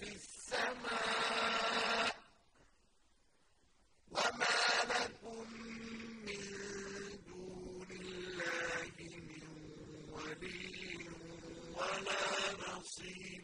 في السماء وما لكم من دون الله من ولي ولا نصير.